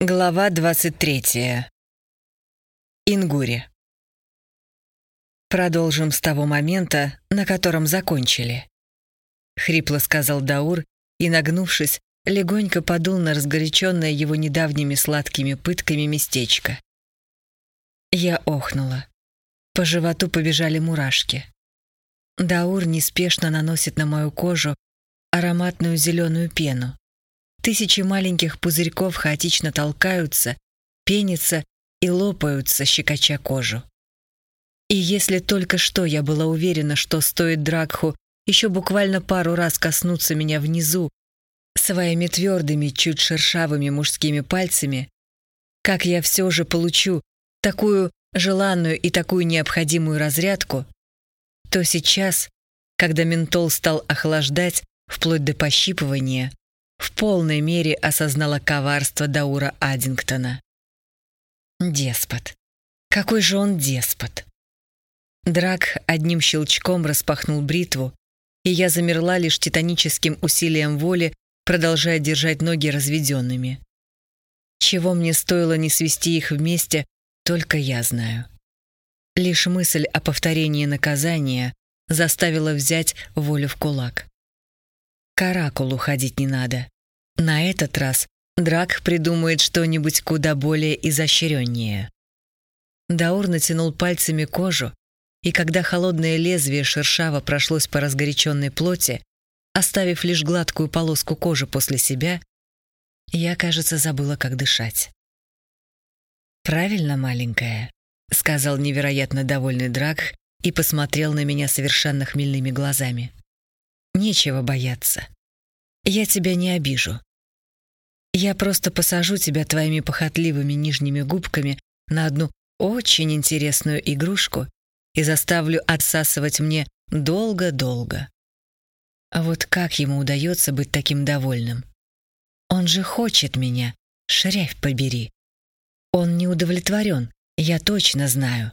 Глава 23. Ингури. Продолжим с того момента, на котором закончили. Хрипло сказал Даур и, нагнувшись, легонько подул на разгоряченное его недавними сладкими пытками местечко. Я охнула. По животу побежали мурашки. Даур неспешно наносит на мою кожу ароматную зеленую пену. Тысячи маленьких пузырьков хаотично толкаются, пенятся и лопаются, щекоча кожу. И если только что я была уверена, что стоит Дракху еще буквально пару раз коснуться меня внизу своими твердыми, чуть шершавыми мужскими пальцами, как я все же получу такую желанную и такую необходимую разрядку, то сейчас, когда ментол стал охлаждать вплоть до пощипывания, в полной мере осознала коварство Даура Аддингтона. Деспот. Какой же он деспот. Драк одним щелчком распахнул бритву, и я замерла лишь титаническим усилием воли, продолжая держать ноги разведенными. Чего мне стоило не свести их вместе, только я знаю. Лишь мысль о повторении наказания заставила взять волю в кулак. К оракулу ходить не надо. На этот раз Драк придумает что-нибудь куда более изощреннее. Даур натянул пальцами кожу, и когда холодное лезвие шершаво прошлось по разгоряченной плоти, оставив лишь гладкую полоску кожи после себя, я, кажется, забыла, как дышать. «Правильно, маленькая», — сказал невероятно довольный Драк и посмотрел на меня совершенно хмельными глазами. Нечего бояться. Я тебя не обижу. Я просто посажу тебя твоими похотливыми нижними губками на одну очень интересную игрушку и заставлю отсасывать мне долго-долго. А вот как ему удается быть таким довольным? Он же хочет меня, шрявь побери. Он не удовлетворен, я точно знаю.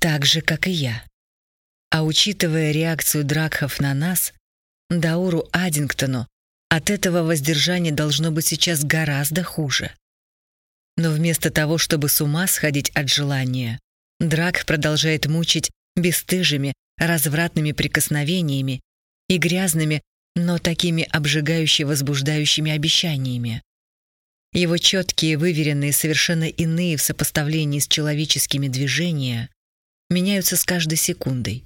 Так же, как и я. А учитывая реакцию Дракхов на нас, Дауру Аддингтону от этого воздержание должно быть сейчас гораздо хуже. Но вместо того, чтобы с ума сходить от желания, Драк продолжает мучить бесстыжими, развратными прикосновениями и грязными, но такими обжигающе возбуждающими обещаниями. Его четкие, выверенные, совершенно иные в сопоставлении с человеческими движения меняются с каждой секундой,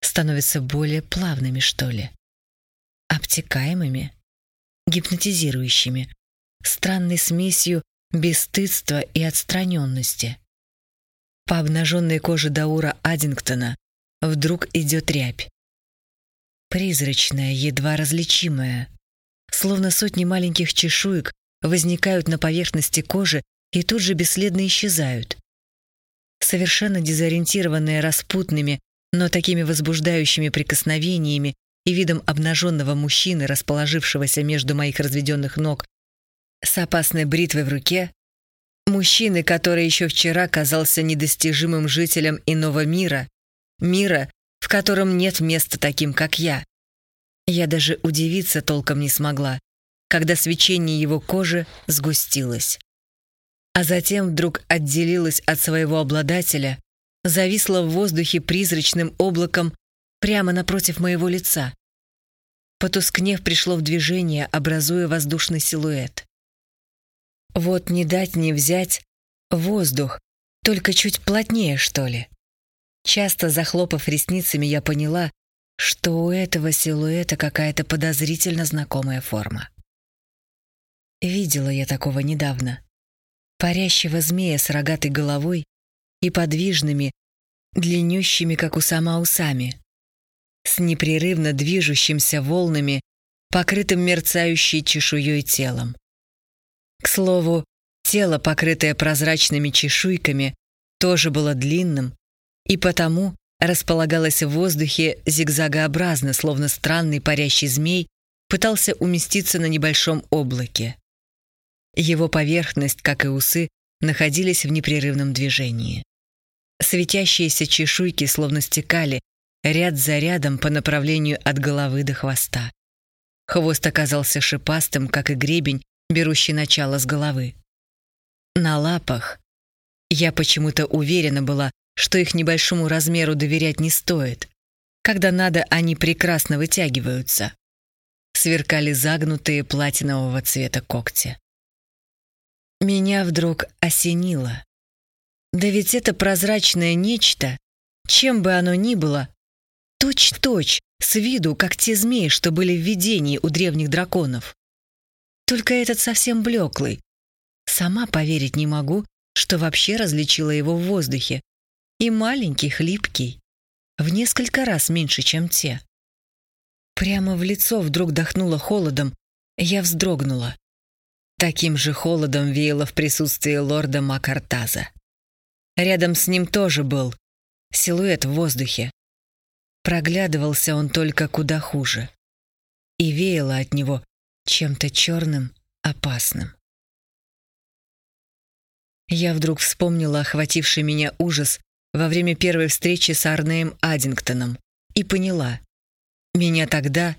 становятся более плавными, что ли обтекаемыми, гипнотизирующими, странной смесью бесстыдства и отстраненности. По обнаженной коже Даура Аддингтона вдруг идет рябь. Призрачная, едва различимая. Словно сотни маленьких чешуек возникают на поверхности кожи и тут же бесследно исчезают. Совершенно дезориентированная распутными, но такими возбуждающими прикосновениями и видом обнаженного мужчины, расположившегося между моих разведенных ног, с опасной бритвой в руке, мужчины, который еще вчера казался недостижимым жителем иного мира, мира, в котором нет места таким, как я. Я даже удивиться толком не смогла, когда свечение его кожи сгустилось. А затем вдруг отделилась от своего обладателя, зависла в воздухе призрачным облаком прямо напротив моего лица. Потускнев пришло в движение, образуя воздушный силуэт. Вот не дать не взять воздух, только чуть плотнее, что ли. Часто захлопав ресницами, я поняла, что у этого силуэта какая-то подозрительно знакомая форма. Видела я такого недавно. Парящего змея с рогатой головой и подвижными, длиннющими, как у сама усами с непрерывно движущимся волнами, покрытым мерцающей чешуей телом. К слову, тело, покрытое прозрачными чешуйками, тоже было длинным и потому располагалось в воздухе зигзагообразно, словно странный парящий змей пытался уместиться на небольшом облаке. Его поверхность, как и усы, находились в непрерывном движении. Светящиеся чешуйки словно стекали, ряд за рядом по направлению от головы до хвоста. Хвост оказался шипастым, как и гребень, берущий начало с головы. на лапах. Я почему-то уверена была, что их небольшому размеру доверять не стоит. Когда надо, они прекрасно вытягиваются. Сверкали загнутые платинового цвета когти. Меня вдруг осенило. Да ведь это прозрачное нечто, чем бы оно ни было, точь-точь, с виду, как те змеи, что были в видении у древних драконов. Только этот совсем блеклый. Сама поверить не могу, что вообще различила его в воздухе. И маленький, хлипкий, в несколько раз меньше, чем те. Прямо в лицо вдруг дохнуло холодом, я вздрогнула. Таким же холодом веяло в присутствии лорда Макартаза. Рядом с ним тоже был силуэт в воздухе. Проглядывался он только куда хуже. И веяло от него чем-то черным, опасным. Я вдруг вспомнила охвативший меня ужас во время первой встречи с Арнеем Аддингтоном и поняла. Меня тогда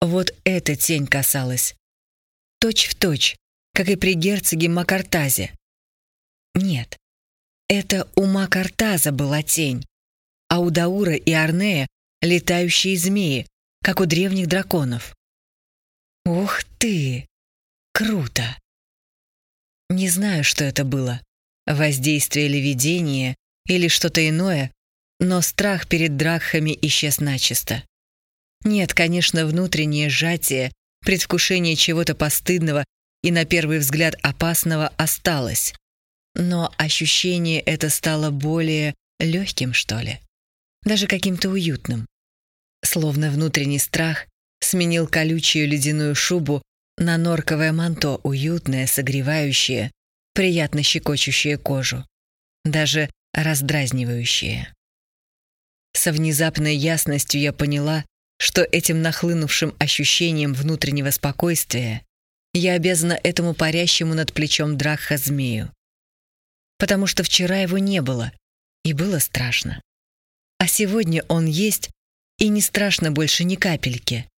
вот эта тень касалась. Точь в точь, как и при герцоге Макартазе. Нет, это у Макартаза была тень, а у Даура и Арнея летающие змеи, как у древних драконов. Ух ты! Круто! Не знаю, что это было. Воздействие или видение, или что-то иное, но страх перед дракхами исчез начисто. Нет, конечно, внутреннее сжатие, предвкушение чего-то постыдного и на первый взгляд опасного осталось. Но ощущение это стало более легким, что ли. Даже каким-то уютным. Словно внутренний страх сменил колючую ледяную шубу на норковое манто, уютное, согревающее, приятно щекочущее кожу. Даже раздразнивающее. Со внезапной ясностью я поняла, что этим нахлынувшим ощущением внутреннего спокойствия я обязана этому парящему над плечом Дракха змею. Потому что вчера его не было, и было страшно. А сегодня он есть, и не страшно больше ни капельки.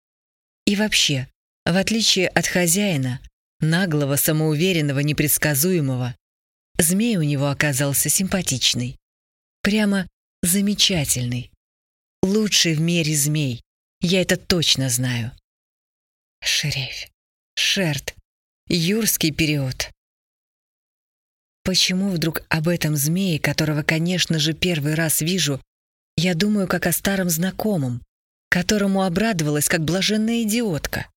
И вообще, в отличие от хозяина, наглого, самоуверенного, непредсказуемого, змей у него оказался симпатичный. Прямо замечательный. Лучший в мире змей. Я это точно знаю. Шерефь. Шерт. Юрский период. Почему вдруг об этом змее, которого, конечно же, первый раз вижу, я думаю как о старом знакомом, которому обрадовалась как блаженная идиотка?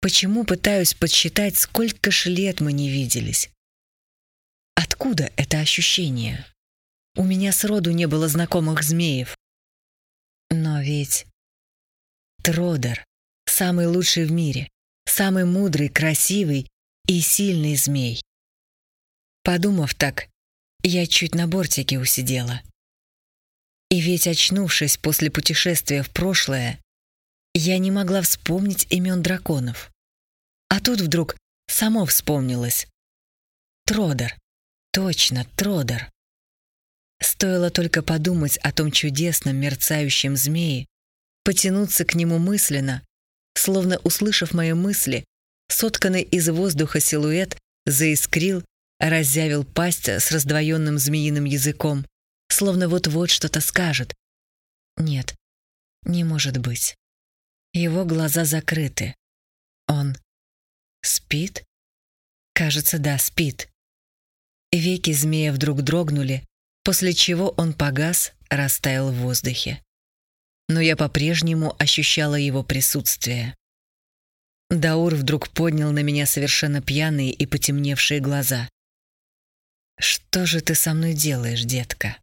Почему пытаюсь подсчитать, сколько ж лет мы не виделись? Откуда это ощущение? У меня сроду не было знакомых змеев. Но ведь Тродер — самый лучший в мире самый мудрый, красивый и сильный змей. Подумав так, я чуть на бортике усидела. И ведь, очнувшись после путешествия в прошлое, я не могла вспомнить имен драконов. А тут вдруг само вспомнилось. Тродер. Точно, Тродер. Стоило только подумать о том чудесном мерцающем змее, потянуться к нему мысленно, Словно услышав мои мысли, сотканный из воздуха силуэт заискрил, разъявил пасть с раздвоенным змеиным языком, словно вот-вот что-то скажет. Нет, не может быть. Его глаза закрыты. Он спит? Кажется, да, спит. Веки змея вдруг дрогнули, после чего он погас, растаял в воздухе но я по-прежнему ощущала его присутствие. Даур вдруг поднял на меня совершенно пьяные и потемневшие глаза. «Что же ты со мной делаешь, детка?»